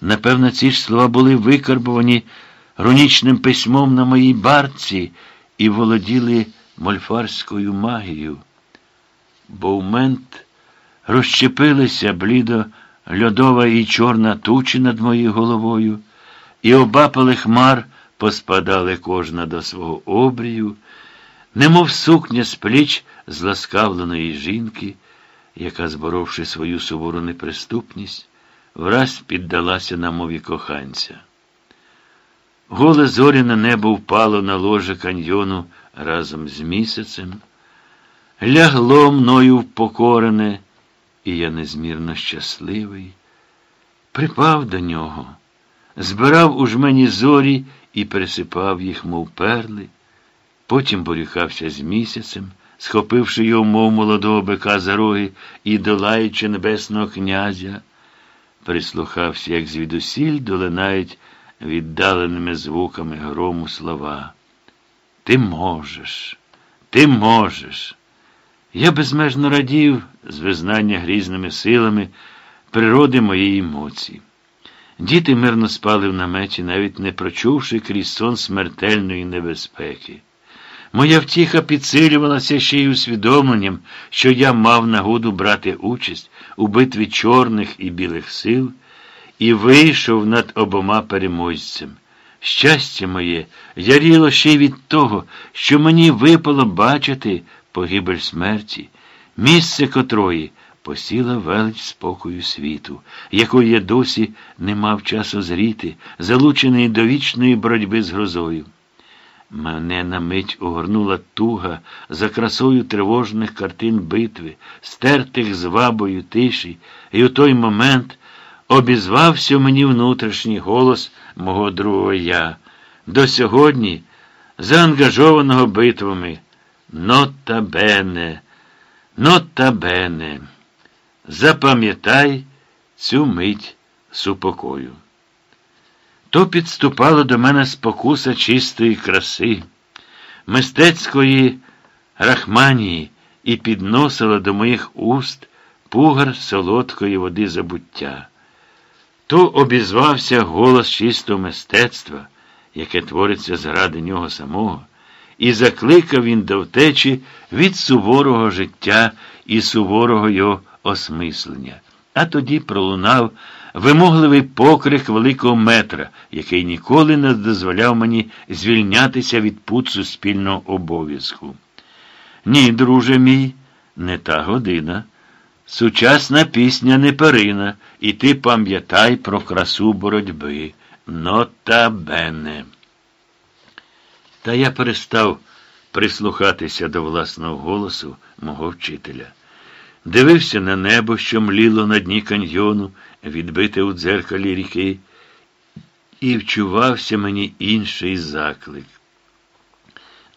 Напевно, ці ж слова були викарбовані рунічним письмом на моїй барці і володіли мольфарською магією. Бо в мент розщепилися блідо льодова і чорна тучі над моєю головою, і обапали хмар поспадали кожна до свого обрію, немов сукня з пліч зласкавленої жінки, яка, зборовши свою сувору неприступність, враз піддалася на мові коханця. Голе зоряне небо впало на ложе каньйону разом з місяцем, лягло мною впокорене, і я незмірно щасливий, припав до нього, збирав у жмені зорі і пересипав їх, мов перли, потім борюхався з місяцем, схопивши його, мов молодого бика за роги і долаючи небесного князя, прислухався, як звідусіль долинають віддаленими звуками грому слова. Ти можеш, ти можеш. Я безмежно радів з визнання грізними силами природи моєї емоції. Діти мирно спали в наметі, навіть не прочувши крізь сон смертельної небезпеки. Моя втіха підсилювалася ще й усвідомленням, що я мав нагоду брати участь у битві чорних і білих сил і вийшов над обома переможцем. Щастя моє яріло ще й від того, що мені випало бачити погибель смерті, місце котрої посіла велич спокою світу, якої я досі не мав часу зріти, залучений до вічної боротьби з грозою. Мене на мить огорнула туга за красою тривожних картин битви, стертих звабою тиші, і у той момент обізвався мені внутрішній голос мого другого я, до сьогодні заангажованого битвами. Нота бене, нота бене. Запам'ятай цю мить супокою. То підступала до мене спокуса чистої краси, мистецької рахманії і підносила до моїх уст пугар солодкої води забуття. То обізвався голос чистого мистецтва, яке твориться заради нього самого, і закликав він до втечі від суворого життя і суворого його осмислення. А тоді пролунав вимогливий покрик великого метра, який ніколи не дозволяв мені звільнятися від пут суспільного обов'язку. Ні, друже мій, не та година. Сучасна пісня не перина, і ти пам'ятай про красу боротьби. Нота бене. Та я перестав прислухатися до власного голосу мого вчителя. Дивився на небо, що мліло на дні каньйону, відбите у дзеркалі ріки, і вчувався мені інший заклик.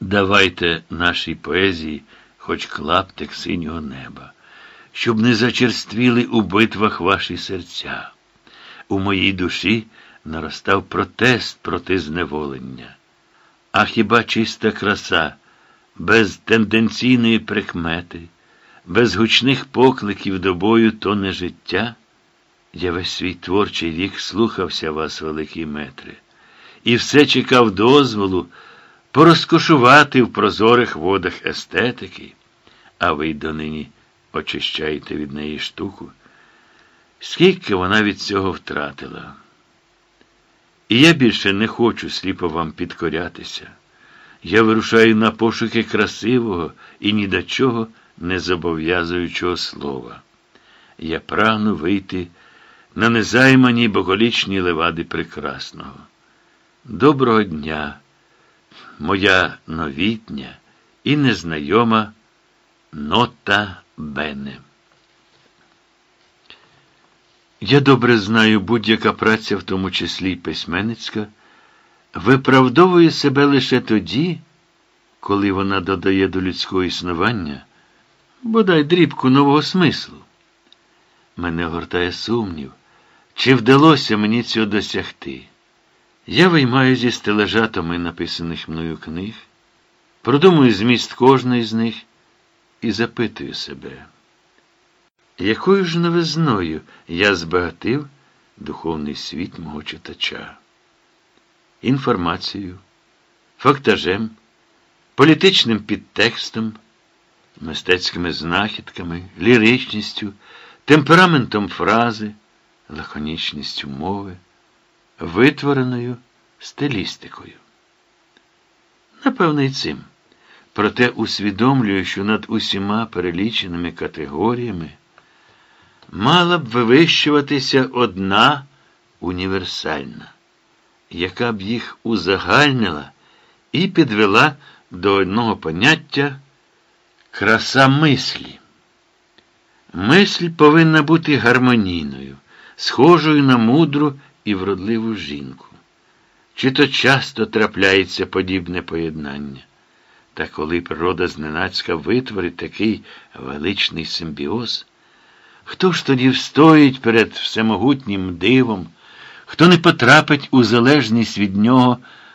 Давайте нашій поезії хоч клаптик синього неба, щоб не зачерствіли у битвах ваші серця. У моїй душі наростав протест проти зневолення. А хіба чиста краса, без тенденційної прикмети? Без гучних покликів до бою то не життя. Я весь свій творчий вік слухався вас, великі метри, і все чекав дозволу порозкошувати в прозорих водах естетики, а ви донині очищаєте від неї штуку. Скільки вона від цього втратила? І я більше не хочу сліпо вам підкорятися. Я вирушаю на пошуки красивого і ні до чого незобов'язуючого слова. Я прагну вийти на незаймані боголічні левади прекрасного. Доброго дня, моя новітня і незнайома нота Бене. Я добре знаю, будь-яка праця, в тому числі й письменницька, виправдовує себе лише тоді, коли вона додає до людського існування бодай дрібку нового смислу. Мене гортає сумнів, чи вдалося мені цього досягти. Я виймаю зі стележа томи написаних мною книг, продумую зміст кожної з них і запитую себе, якою ж новизною я збагатив духовний світ мого читача. Інформацією, фактажем, політичним підтекстом, мистецькими знахідками, ліричністю, темпераментом фрази, лаконічністю мови, витвореною стилістикою. Напевно, і цим. Проте усвідомлюю, що над усіма переліченими категоріями мала б вивищуватися одна універсальна, яка б їх узагальнила і підвела до одного поняття краса мислі. Мисль повинна бути гармонійною, схожою на мудру і вродливу жінку. Чи то часто трапляється подібне поєднання? Та коли природа зненацька витворить такий величний симбіоз, хто ж тоді встоїть перед всемогутнім дивом, хто не потрапить у залежність від нього?